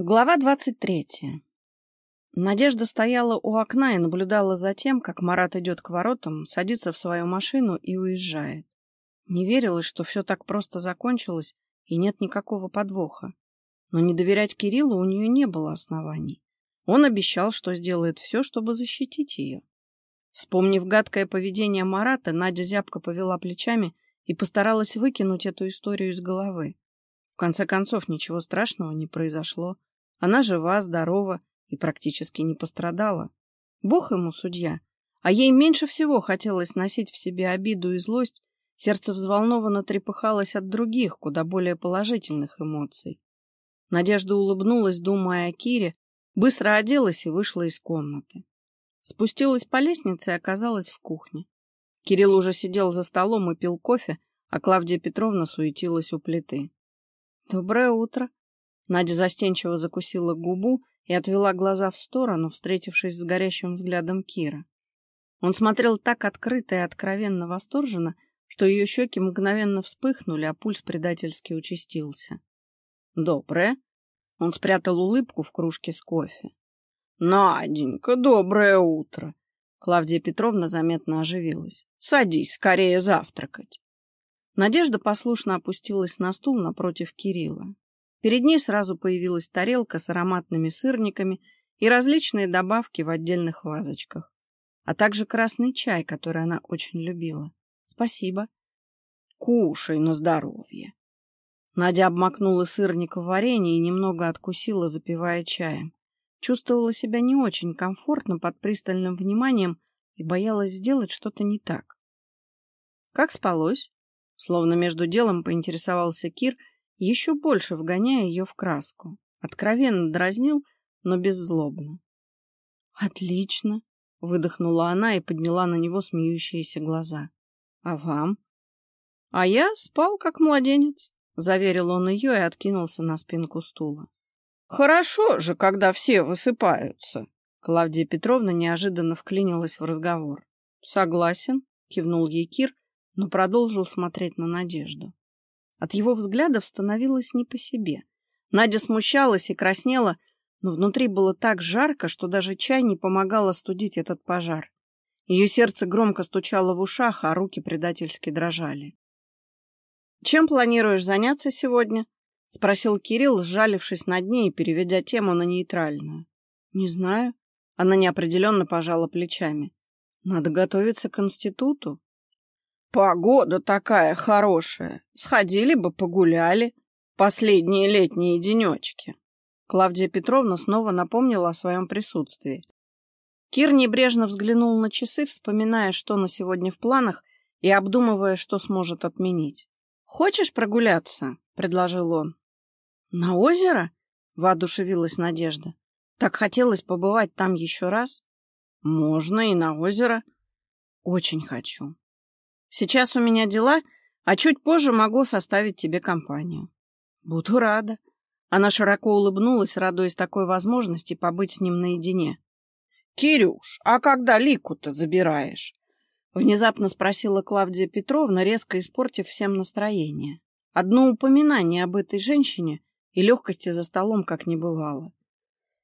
Глава двадцать третья. Надежда стояла у окна и наблюдала за тем, как Марат идет к воротам, садится в свою машину и уезжает. Не верилось, что все так просто закончилось и нет никакого подвоха. Но не доверять Кириллу у нее не было оснований. Он обещал, что сделает все, чтобы защитить ее. Вспомнив гадкое поведение Марата, Надя зябко повела плечами и постаралась выкинуть эту историю из головы. В конце концов, ничего страшного не произошло. Она жива, здорова и практически не пострадала. Бог ему судья. А ей меньше всего хотелось носить в себе обиду и злость, сердце взволнованно трепыхалось от других, куда более положительных эмоций. Надежда улыбнулась, думая о Кире, быстро оделась и вышла из комнаты. Спустилась по лестнице и оказалась в кухне. Кирилл уже сидел за столом и пил кофе, а Клавдия Петровна суетилась у плиты. «Доброе утро!» Надя застенчиво закусила губу и отвела глаза в сторону, встретившись с горящим взглядом Кира. Он смотрел так открыто и откровенно восторженно, что ее щеки мгновенно вспыхнули, а пульс предательски участился. «Доброе!» Он спрятал улыбку в кружке с кофе. «Наденька, доброе утро!» Клавдия Петровна заметно оживилась. «Садись, скорее завтракать!» Надежда послушно опустилась на стул напротив Кирилла. Перед ней сразу появилась тарелка с ароматными сырниками и различные добавки в отдельных вазочках, а также красный чай, который она очень любила. Спасибо. Кушай на здоровье. Надя обмакнула сырник в варенье и немного откусила, запивая чаем. Чувствовала себя не очень комфортно под пристальным вниманием и боялась сделать что-то не так. Как спалось? Словно между делом поинтересовался Кир еще больше вгоняя ее в краску. Откровенно дразнил, но беззлобно. «Отлично!» — выдохнула она и подняла на него смеющиеся глаза. «А вам?» «А я спал, как младенец», — заверил он ее и откинулся на спинку стула. «Хорошо же, когда все высыпаются!» Клавдия Петровна неожиданно вклинилась в разговор. «Согласен», — кивнул ей Кир, но продолжил смотреть на Надежду. От его взглядов становилось не по себе. Надя смущалась и краснела, но внутри было так жарко, что даже чай не помогал остудить этот пожар. Ее сердце громко стучало в ушах, а руки предательски дрожали. «Чем планируешь заняться сегодня?» — спросил Кирилл, сжалившись над ней и переведя тему на нейтральную. «Не знаю». Она неопределенно пожала плечами. «Надо готовиться к институту». Погода такая хорошая. Сходили бы, погуляли. Последние летние денечки. Клавдия Петровна снова напомнила о своем присутствии. Кир небрежно взглянул на часы, вспоминая, что на сегодня в планах, и обдумывая, что сможет отменить. «Хочешь прогуляться?» — предложил он. «На озеро?» — воодушевилась Надежда. «Так хотелось побывать там еще раз?» «Можно и на озеро». «Очень хочу. Сейчас у меня дела, а чуть позже могу составить тебе компанию. Буду рада. Она широко улыбнулась, радуясь такой возможности побыть с ним наедине. Кирюш, а когда Лику-то забираешь? Внезапно спросила Клавдия Петровна, резко испортив всем настроение. Одно упоминание об этой женщине и легкости за столом как не бывало.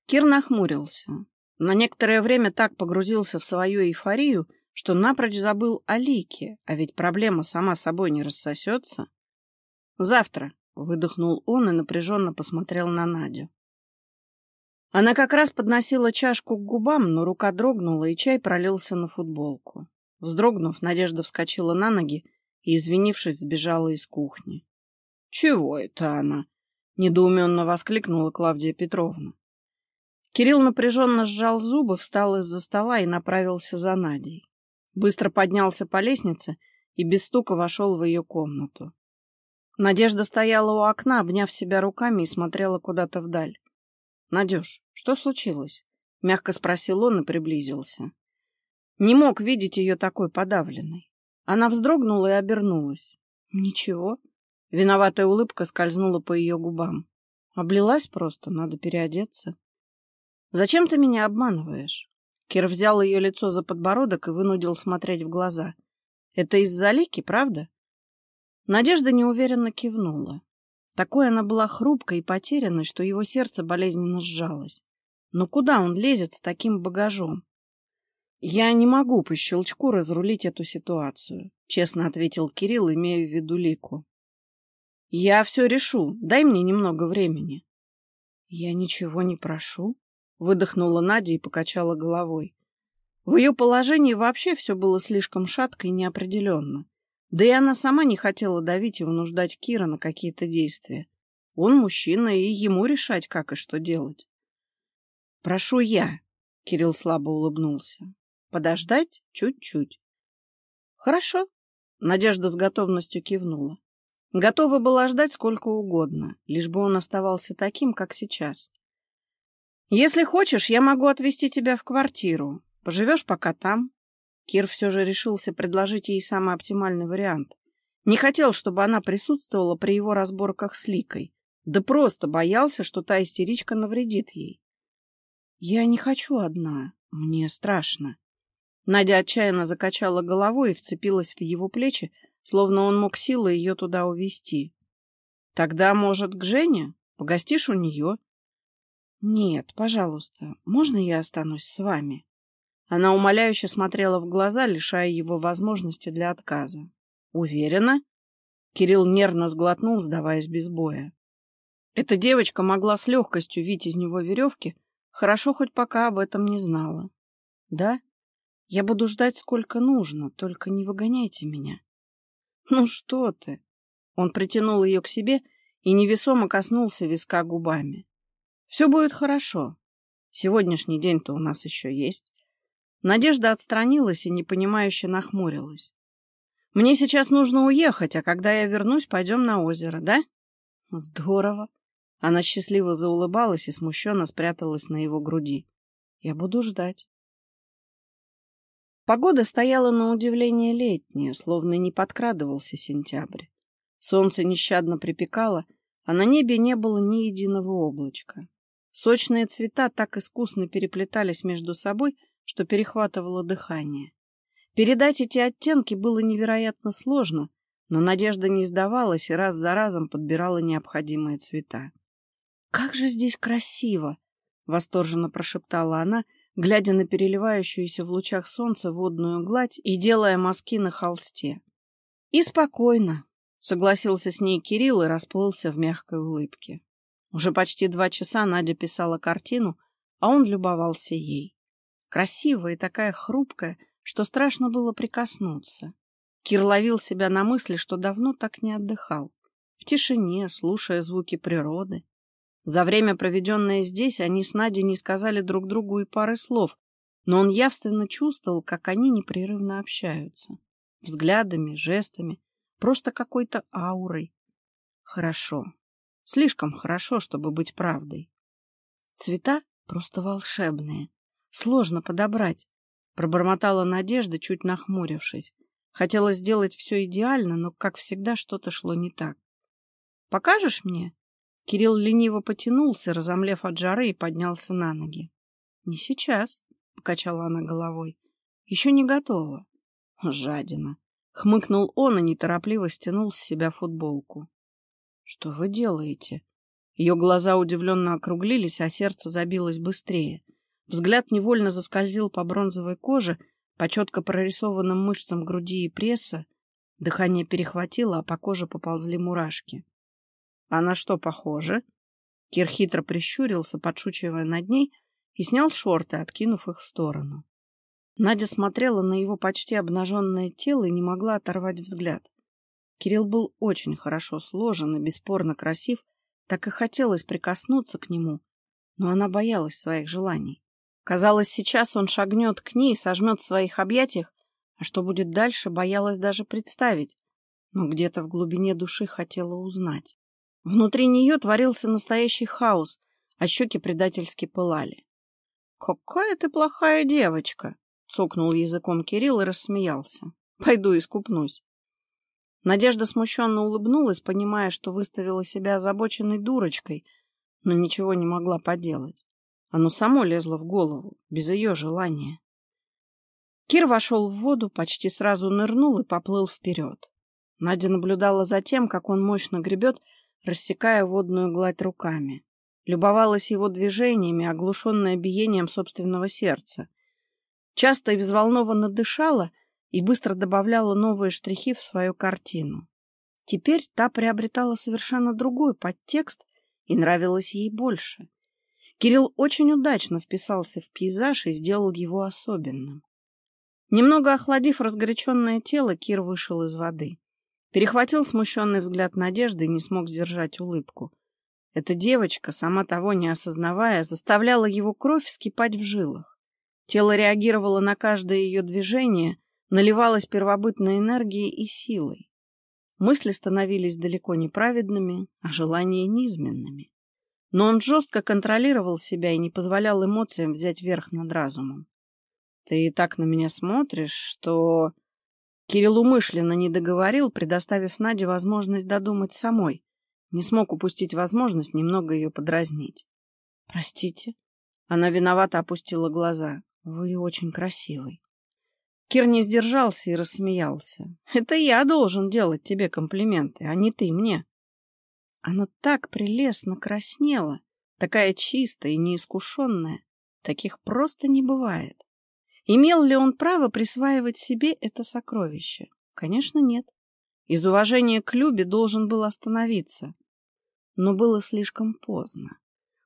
Кир нахмурился. На некоторое время так погрузился в свою эйфорию, что напрочь забыл о Лике, а ведь проблема сама собой не рассосется. «Завтра», — выдохнул он и напряженно посмотрел на Надю. Она как раз подносила чашку к губам, но рука дрогнула, и чай пролился на футболку. Вздрогнув, Надежда вскочила на ноги и, извинившись, сбежала из кухни. — Чего это она? — недоуменно воскликнула Клавдия Петровна. Кирилл напряженно сжал зубы, встал из-за стола и направился за Надей. Быстро поднялся по лестнице и без стука вошел в ее комнату. Надежда стояла у окна, обняв себя руками и смотрела куда-то вдаль. — Надеж, что случилось? — мягко спросил он и приблизился. Не мог видеть ее такой подавленной. Она вздрогнула и обернулась. — Ничего. Виноватая улыбка скользнула по ее губам. Облилась просто, надо переодеться. — Зачем ты меня обманываешь? Кир взял ее лицо за подбородок и вынудил смотреть в глаза. «Это из-за Лики, правда?» Надежда неуверенно кивнула. Такой она была хрупкой и потерянной, что его сердце болезненно сжалось. Но куда он лезет с таким багажом? «Я не могу по щелчку разрулить эту ситуацию», — честно ответил Кирилл, имея в виду Лику. «Я все решу. Дай мне немного времени». «Я ничего не прошу», — выдохнула Надя и покачала головой. В ее положении вообще все было слишком шатко и неопределенно. Да и она сама не хотела давить и вынуждать Кира на какие-то действия. Он мужчина, и ему решать, как и что делать. «Прошу я», — Кирилл слабо улыбнулся. Подождать чуть-чуть. Хорошо. Надежда с готовностью кивнула. Готова была ждать сколько угодно, лишь бы он оставался таким, как сейчас. Если хочешь, я могу отвезти тебя в квартиру. Поживешь пока там. Кир все же решился предложить ей самый оптимальный вариант. Не хотел, чтобы она присутствовала при его разборках с Ликой. Да просто боялся, что та истеричка навредит ей. Я не хочу одна. Мне страшно. Надя отчаянно закачала головой и вцепилась в его плечи, словно он мог силой ее туда увести. Тогда, может, к Жене? Погостишь у нее? Нет, пожалуйста, можно я останусь с вами? Она умоляюще смотрела в глаза, лишая его возможности для отказа. Уверена? Кирилл нервно сглотнул, сдаваясь без боя. Эта девочка могла с легкостью вить из него веревки, хорошо хоть пока об этом не знала. Да? Я буду ждать сколько нужно, только не выгоняйте меня. Ну что ты? Он притянул ее к себе и невесомо коснулся виска губами. Все будет хорошо. Сегодняшний день-то у нас еще есть. Надежда отстранилась и непонимающе нахмурилась. Мне сейчас нужно уехать, а когда я вернусь, пойдем на озеро, да? Здорово. Она счастливо заулыбалась и смущенно спряталась на его груди. Я буду ждать. Погода стояла на удивление летняя, словно не подкрадывался сентябрь. Солнце нещадно припекало, а на небе не было ни единого облачка. Сочные цвета так искусно переплетались между собой, что перехватывало дыхание. Передать эти оттенки было невероятно сложно, но Надежда не сдавалась и раз за разом подбирала необходимые цвета. «Как же здесь красиво!» — восторженно прошептала она, глядя на переливающуюся в лучах солнца водную гладь и делая мазки на холсте. «И спокойно», — согласился с ней Кирилл и расплылся в мягкой улыбке. Уже почти два часа Надя писала картину, а он любовался ей. Красивая и такая хрупкая, что страшно было прикоснуться. Кир ловил себя на мысли, что давно так не отдыхал. В тишине, слушая звуки природы, за время, проведенное здесь, они с Надей не сказали друг другу и пары слов, но он явственно чувствовал, как они непрерывно общаются. Взглядами, жестами, просто какой-то аурой. Хорошо. Слишком хорошо, чтобы быть правдой. Цвета просто волшебные. Сложно подобрать. Пробормотала Надежда, чуть нахмурившись. Хотела сделать все идеально, но, как всегда, что-то шло не так. «Покажешь мне?» Кирилл лениво потянулся, разомлев от жары, и поднялся на ноги. — Не сейчас, — покачала она головой. — Еще не готова. — Жадина. Хмыкнул он и неторопливо стянул с себя футболку. — Что вы делаете? Ее глаза удивленно округлились, а сердце забилось быстрее. Взгляд невольно заскользил по бронзовой коже, по четко прорисованным мышцам груди и пресса. Дыхание перехватило, а по коже поползли мурашки. А на что похоже? Кир хитро прищурился, подшучивая над ней, и снял шорты, откинув их в сторону. Надя смотрела на его почти обнаженное тело и не могла оторвать взгляд. Кирилл был очень хорошо сложен и бесспорно красив, так и хотелось прикоснуться к нему, но она боялась своих желаний. Казалось, сейчас он шагнет к ней, сожмет в своих объятиях, а что будет дальше, боялась даже представить, но где-то в глубине души хотела узнать. Внутри нее творился настоящий хаос, а щеки предательски пылали. — Какая ты плохая девочка! — цокнул языком Кирилл и рассмеялся. — Пойду искупнусь. Надежда смущенно улыбнулась, понимая, что выставила себя озабоченной дурочкой, но ничего не могла поделать. Оно само лезло в голову, без ее желания. Кир вошел в воду, почти сразу нырнул и поплыл вперед. Надя наблюдала за тем, как он мощно гребет, рассекая водную гладь руками. Любовалась его движениями, оглушенная биением собственного сердца. Часто и взволнованно дышала и быстро добавляла новые штрихи в свою картину. Теперь та приобретала совершенно другой подтекст и нравилась ей больше. Кирилл очень удачно вписался в пейзаж и сделал его особенным. Немного охладив разгоряченное тело, Кир вышел из воды. Перехватил смущенный взгляд Надежды и не смог сдержать улыбку. Эта девочка, сама того не осознавая, заставляла его кровь вскипать в жилах. Тело реагировало на каждое ее движение, наливалось первобытной энергией и силой. Мысли становились далеко не праведными, а желания низменными. Но он жестко контролировал себя и не позволял эмоциям взять верх над разумом. «Ты и так на меня смотришь, что...» Кирилл умышленно не договорил, предоставив Наде возможность додумать самой. Не смог упустить возможность немного ее подразнить. «Простите». Она виновато опустила глаза. «Вы очень красивый». Кир не сдержался и рассмеялся. «Это я должен делать тебе комплименты, а не ты мне». Она так прелестно краснела, такая чистая и неискушенная. Таких просто не бывает. Имел ли он право присваивать себе это сокровище? Конечно, нет. Из уважения к Любе должен был остановиться. Но было слишком поздно.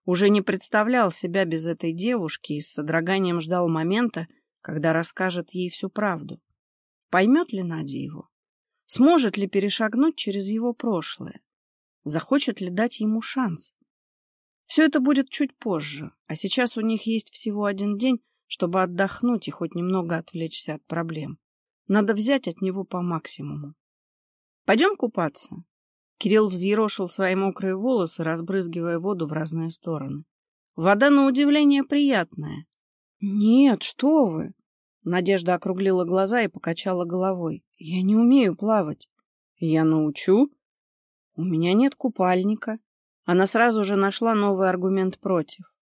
Уже не представлял себя без этой девушки и с содроганием ждал момента, когда расскажет ей всю правду. Поймет ли Надя его? Сможет ли перешагнуть через его прошлое? Захочет ли дать ему шанс? Все это будет чуть позже, а сейчас у них есть всего один день, чтобы отдохнуть и хоть немного отвлечься от проблем. Надо взять от него по максимуму. Пойдем купаться. Кирилл взъерошил свои мокрые волосы, разбрызгивая воду в разные стороны. Вода, на удивление, приятная. Нет, что вы! Надежда округлила глаза и покачала головой. Я не умею плавать. Я научу. У меня нет купальника. Она сразу же нашла новый аргумент против.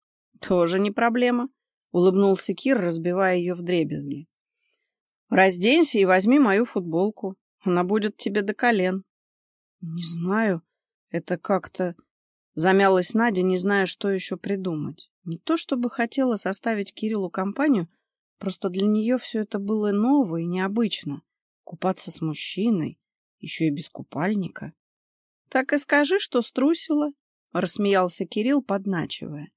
Тоже не проблема. — улыбнулся Кир, разбивая ее в дребезги. «Разденься и возьми мою футболку. Она будет тебе до колен». «Не знаю. Это как-то...» Замялась Надя, не зная, что еще придумать. Не то чтобы хотела составить Кириллу компанию, просто для нее все это было ново и необычно. Купаться с мужчиной, еще и без купальника. — Так и скажи, что струсила, — рассмеялся Кирилл, подначивая.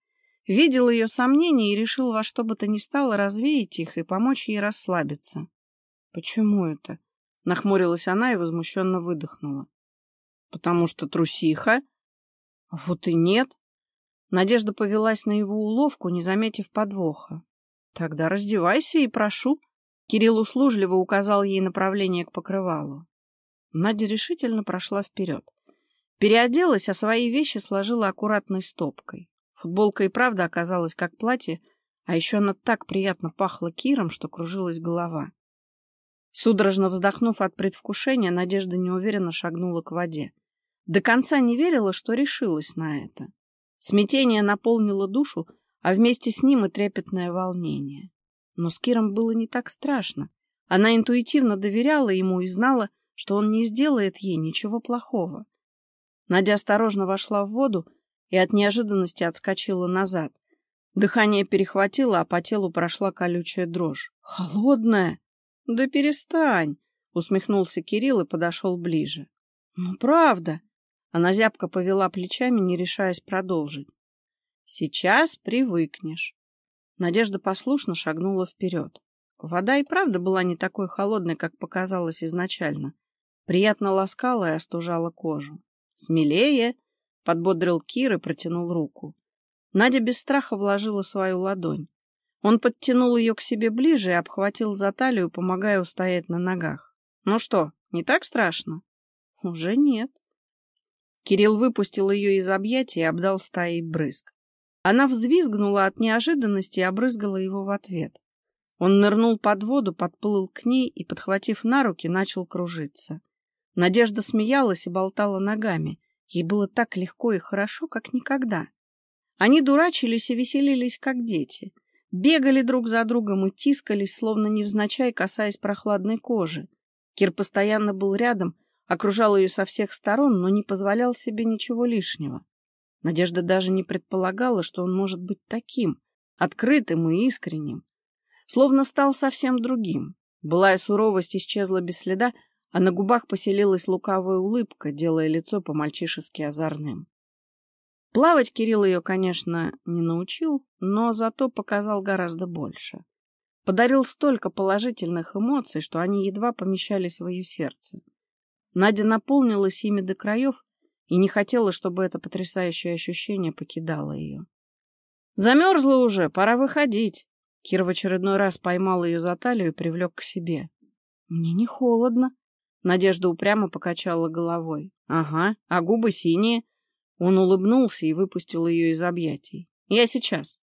Видел ее сомнения и решил во что бы то ни стало развеять их и помочь ей расслабиться. — Почему это? — нахмурилась она и возмущенно выдохнула. — Потому что трусиха. — Вот и нет. Надежда повелась на его уловку, не заметив подвоха. — Тогда раздевайся и прошу. Кирилл услужливо указал ей направление к покрывалу. Надя решительно прошла вперед. Переоделась, а свои вещи сложила аккуратной стопкой. Футболка и правда оказалась как платье, а еще она так приятно пахла Киром, что кружилась голова. Судорожно вздохнув от предвкушения, Надежда неуверенно шагнула к воде. До конца не верила, что решилась на это. Смятение наполнило душу, а вместе с ним и трепетное волнение. Но с Киром было не так страшно. Она интуитивно доверяла ему и знала, что он не сделает ей ничего плохого. Надя осторожно вошла в воду, и от неожиданности отскочила назад. Дыхание перехватило, а по телу прошла колючая дрожь. «Холодная!» «Да перестань!» — усмехнулся Кирилл и подошел ближе. «Ну, правда!» Она зябко повела плечами, не решаясь продолжить. «Сейчас привыкнешь». Надежда послушно шагнула вперед. Вода и правда была не такой холодной, как показалось изначально. Приятно ласкала и остужала кожу. «Смелее!» Подбодрил Кир и протянул руку. Надя без страха вложила свою ладонь. Он подтянул ее к себе ближе и обхватил за талию, помогая устоять на ногах. «Ну что, не так страшно?» «Уже нет». Кирилл выпустил ее из объятий и обдал стаей брызг. Она взвизгнула от неожиданности и обрызгала его в ответ. Он нырнул под воду, подплыл к ней и, подхватив на руки, начал кружиться. Надежда смеялась и болтала ногами, Ей было так легко и хорошо, как никогда. Они дурачились и веселились, как дети. Бегали друг за другом и тискались, словно невзначай касаясь прохладной кожи. Кир постоянно был рядом, окружал ее со всех сторон, но не позволял себе ничего лишнего. Надежда даже не предполагала, что он может быть таким, открытым и искренним. Словно стал совсем другим. Былая суровость исчезла без следа, а на губах поселилась лукавая улыбка, делая лицо по-мальчишески озорным. Плавать Кирилл ее, конечно, не научил, но зато показал гораздо больше. Подарил столько положительных эмоций, что они едва помещались в ее сердце. Надя наполнилась ими до краев и не хотела, чтобы это потрясающее ощущение покидало ее. «Замерзла уже, пора выходить!» Кир в очередной раз поймал ее за талию и привлек к себе. «Мне не холодно», Надежда упрямо покачала головой. «Ага, а губы синие». Он улыбнулся и выпустил ее из объятий. «Я сейчас».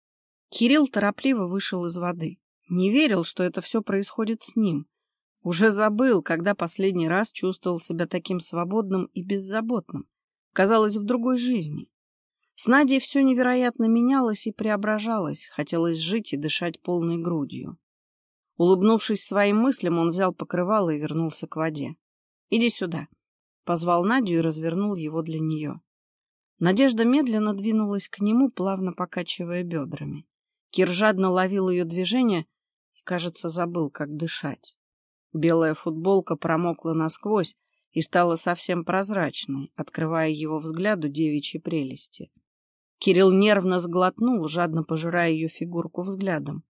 Кирилл торопливо вышел из воды. Не верил, что это все происходит с ним. Уже забыл, когда последний раз чувствовал себя таким свободным и беззаботным. Казалось, в другой жизни. С Надей все невероятно менялось и преображалось. Хотелось жить и дышать полной грудью. Улыбнувшись своим мыслям, он взял покрывало и вернулся к воде. Иди сюда. Позвал Надю и развернул его для нее. Надежда медленно двинулась к нему, плавно покачивая бедрами. Кир жадно ловил ее движение и, кажется, забыл, как дышать. Белая футболка промокла насквозь и стала совсем прозрачной, открывая его взгляду девичьи прелести. Кирилл нервно сглотнул, жадно пожирая ее фигурку взглядом.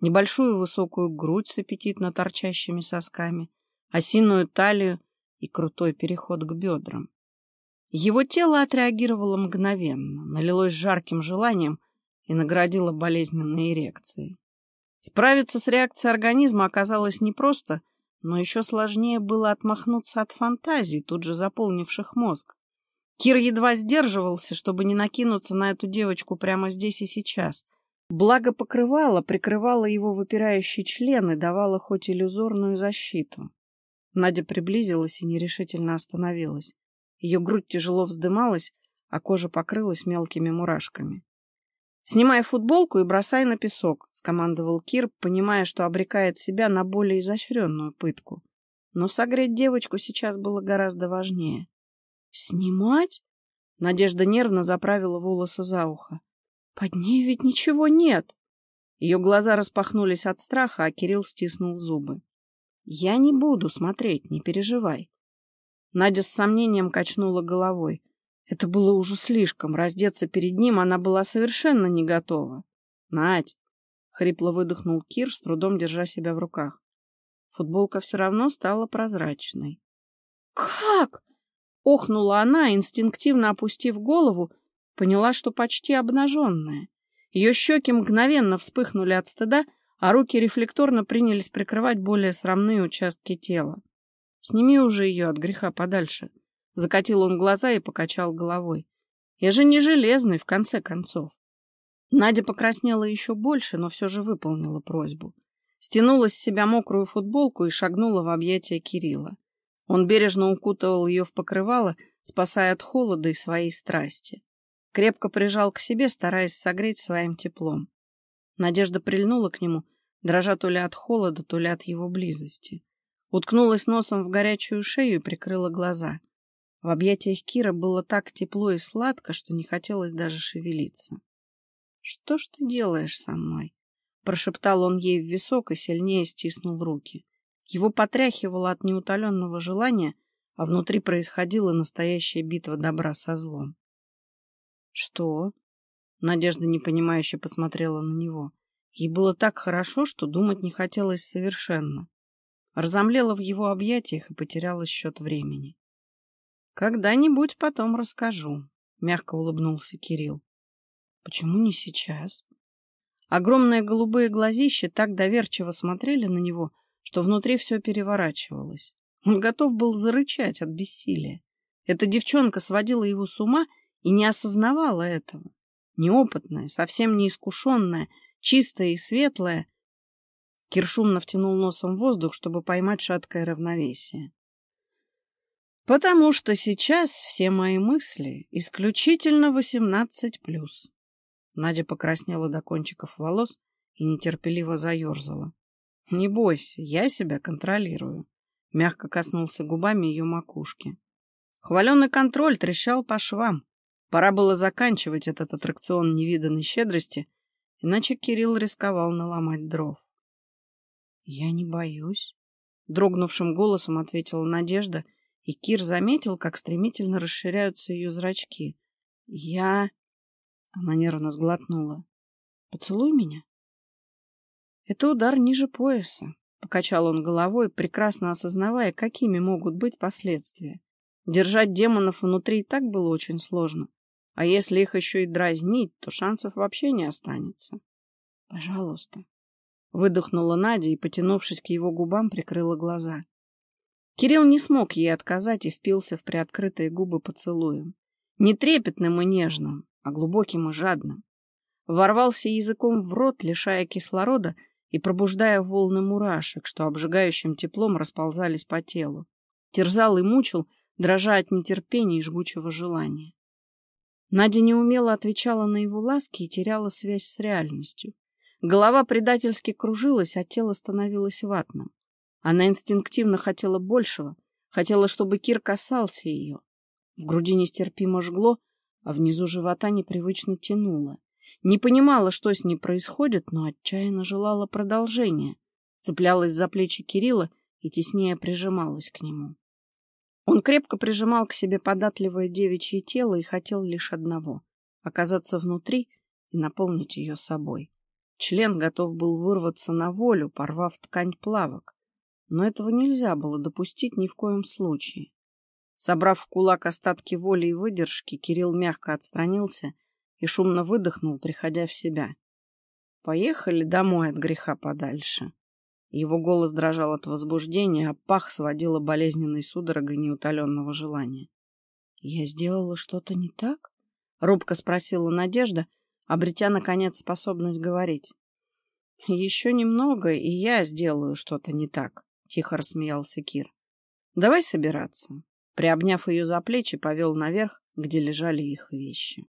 Небольшую высокую грудь с аппетитно торчащими сосками — осиную талию и крутой переход к бедрам. Его тело отреагировало мгновенно, налилось жарким желанием и наградило болезненной эрекцией. Справиться с реакцией организма оказалось непросто, но еще сложнее было отмахнуться от фантазий, тут же заполнивших мозг. Кир едва сдерживался, чтобы не накинуться на эту девочку прямо здесь и сейчас. Благо покрывало, прикрывало его выпирающий член и давало хоть иллюзорную защиту. Надя приблизилась и нерешительно остановилась. Ее грудь тяжело вздымалась, а кожа покрылась мелкими мурашками. «Снимай футболку и бросай на песок», — скомандовал Кир, понимая, что обрекает себя на более изощренную пытку. Но согреть девочку сейчас было гораздо важнее. «Снимать?» — Надежда нервно заправила волосы за ухо. «Под ней ведь ничего нет!» Ее глаза распахнулись от страха, а Кирилл стиснул зубы. Я не буду смотреть, не переживай. Надя с сомнением качнула головой. Это было уже слишком. Раздеться перед ним она была совершенно не готова. Надь! Хрипло выдохнул Кир, с трудом держа себя в руках. Футболка все равно стала прозрачной. «Как?» — охнула она, инстинктивно опустив голову, поняла, что почти обнаженная. Ее щеки мгновенно вспыхнули от стыда, а руки рефлекторно принялись прикрывать более срамные участки тела. «Сними уже ее от греха подальше», — закатил он глаза и покачал головой. «Я же не железный, в конце концов». Надя покраснела еще больше, но все же выполнила просьбу. Стянула с себя мокрую футболку и шагнула в объятия Кирилла. Он бережно укутывал ее в покрывало, спасая от холода и своей страсти. Крепко прижал к себе, стараясь согреть своим теплом. Надежда прильнула к нему, дрожа то ли от холода, то ли от его близости. Уткнулась носом в горячую шею и прикрыла глаза. В объятиях Кира было так тепло и сладко, что не хотелось даже шевелиться. — Что ж ты делаешь со мной? — прошептал он ей в висок и сильнее стиснул руки. Его потряхивало от неутоленного желания, а внутри происходила настоящая битва добра со злом. — Что? Надежда непонимающе посмотрела на него. Ей было так хорошо, что думать не хотелось совершенно. Разомлела в его объятиях и потеряла счет времени. «Когда-нибудь потом расскажу», — мягко улыбнулся Кирилл. «Почему не сейчас?» Огромные голубые глазища так доверчиво смотрели на него, что внутри все переворачивалось. Он готов был зарычать от бессилия. Эта девчонка сводила его с ума и не осознавала этого неопытная, совсем неискушенная, чистая и светлая. Кир шумно втянул носом воздух, чтобы поймать шаткое равновесие. «Потому что сейчас все мои мысли исключительно восемнадцать плюс». Надя покраснела до кончиков волос и нетерпеливо заерзала. «Не бойся, я себя контролирую», — Мягко коснулся губами ее макушки. Хваленый контроль трещал по швам. Пора было заканчивать этот аттракцион невиданной щедрости, иначе Кирилл рисковал наломать дров. «Я не боюсь», — дрогнувшим голосом ответила Надежда, и Кир заметил, как стремительно расширяются ее зрачки. «Я...» — она нервно сглотнула. «Поцелуй меня». «Это удар ниже пояса», — покачал он головой, прекрасно осознавая, какими могут быть последствия. Держать демонов внутри и так было очень сложно. А если их еще и дразнить, то шансов вообще не останется. Пожалуйста. Выдохнула Надя и, потянувшись к его губам, прикрыла глаза. Кирилл не смог ей отказать и впился в приоткрытые губы поцелуем. Не трепетным и нежным, а глубоким и жадным. Ворвался языком в рот, лишая кислорода и пробуждая волны мурашек, что обжигающим теплом расползались по телу. Терзал и мучил, дрожа от нетерпения и жгучего желания. Надя неумело отвечала на его ласки и теряла связь с реальностью. Голова предательски кружилась, а тело становилось ватным. Она инстинктивно хотела большего, хотела, чтобы Кир касался ее. В груди нестерпимо жгло, а внизу живота непривычно тянуло. Не понимала, что с ней происходит, но отчаянно желала продолжения. Цеплялась за плечи Кирилла и теснее прижималась к нему. Он крепко прижимал к себе податливое девичье тело и хотел лишь одного — оказаться внутри и наполнить ее собой. Член готов был вырваться на волю, порвав ткань плавок. Но этого нельзя было допустить ни в коем случае. Собрав в кулак остатки воли и выдержки, Кирилл мягко отстранился и шумно выдохнул, приходя в себя. «Поехали домой от греха подальше». Его голос дрожал от возбуждения, а пах сводила болезненной судорогой неутоленного желания. «Я сделала что-то не так?» — робко спросила Надежда, обретя, наконец, способность говорить. «Еще немного, и я сделаю что-то не так», — тихо рассмеялся Кир. «Давай собираться». Приобняв ее за плечи, повел наверх, где лежали их вещи.